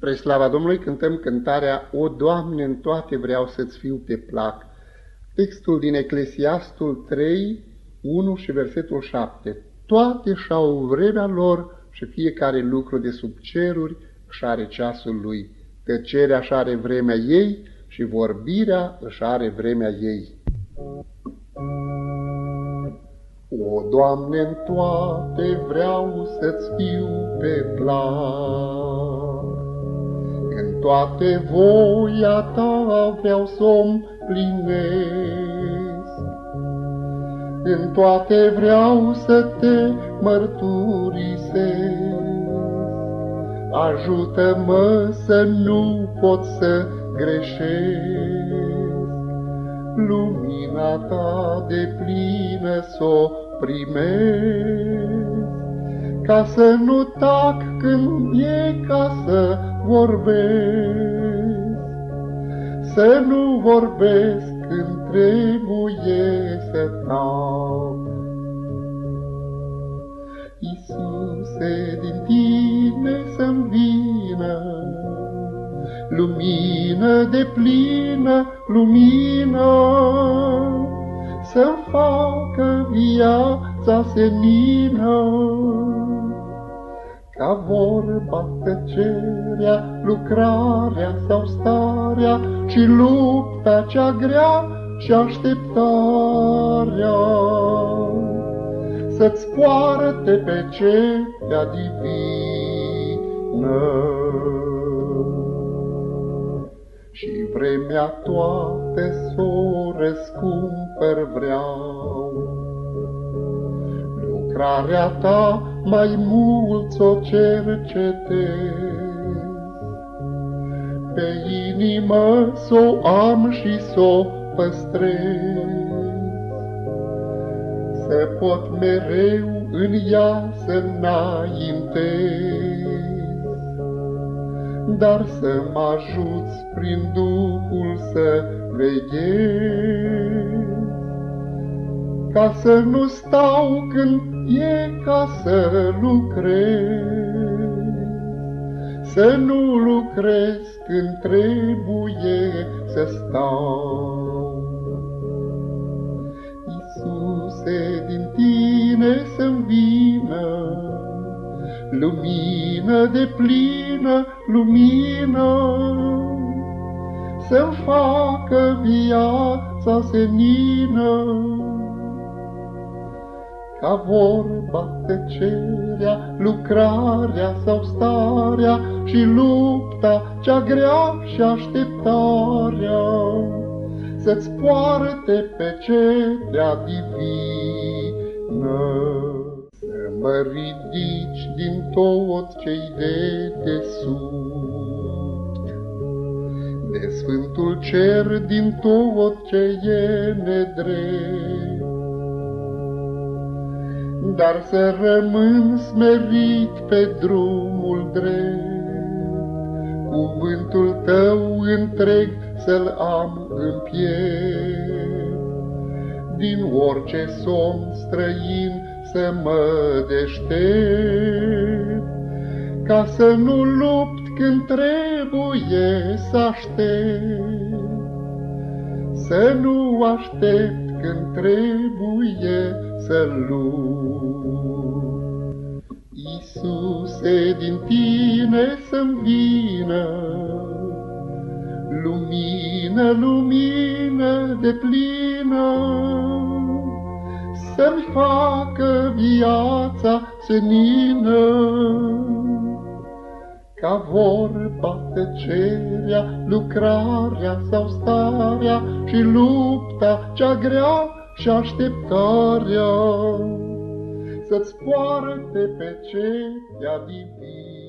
Spre slava Domnului cântăm cântarea O, Doamne, în toate vreau să-ți fiu pe plac. Textul din Eclesiastul 3, 1 și versetul 7. Toate și-au vremea lor și fiecare lucru de sub ceruri și are ceasul lui. Tăcerea și are vremea ei și vorbirea își are vremea ei. O, Doamne, în toate vreau să-ți fiu pe plac. În toate voia ta vreau să-o plinesc. În toate vreau să te mărturisesc. Ajută-mă să nu pot să greșesc. Lumina ta de plină s-o primesc, ca să nu tac când e ca să vorbesc, să nu vorbesc când trebuie să tac. Iisuse, din tine să-mi vină, lumină de plină, lumină, să facă viața senină. Ca vorba tăcerea, lucrarea sau starea și lupta cea grea și așteptarea. Să-ți poarte pe cetea divină și vremea toate s-o răscumpăr vreau. Lucrarea ta mai mult s-o cercetez, pe inimă s-o am și s-o păstrez. Să pot mereu în ea să înaintez dar să mă ajuți prin Duhul să veghez. Ca să nu stau când e ca să lucrez, să nu lucrez când trebuie să stau. Iisuse, din tine să-mi vină lumină de plină, lumină, Să-mi facă viața senină. Ca vorba tăcerea, lucrarea sau starea Și lupta cea grea și așteptarea, Să-ți poarte pe cetea divină. Mă ridici din tot ce-i de desubt, de Sfântul Cer din tot ce e nedrept. Dar să rămân smerit pe drumul drept, cuvântul tău întreg să-l am în piept. Din orice somn străin să mă deștept, ca să nu lupt când trebuie să aștept, să nu aștept când trebuie să lupt. Iisuse, din tine să-mi vină, lumină, lumină de plină, să-mi facă viața senină. Ca vorba tăcerea, lucrarea sau starea și lupta cea grea și așteptarea, să-ți poarte pe cetea divină.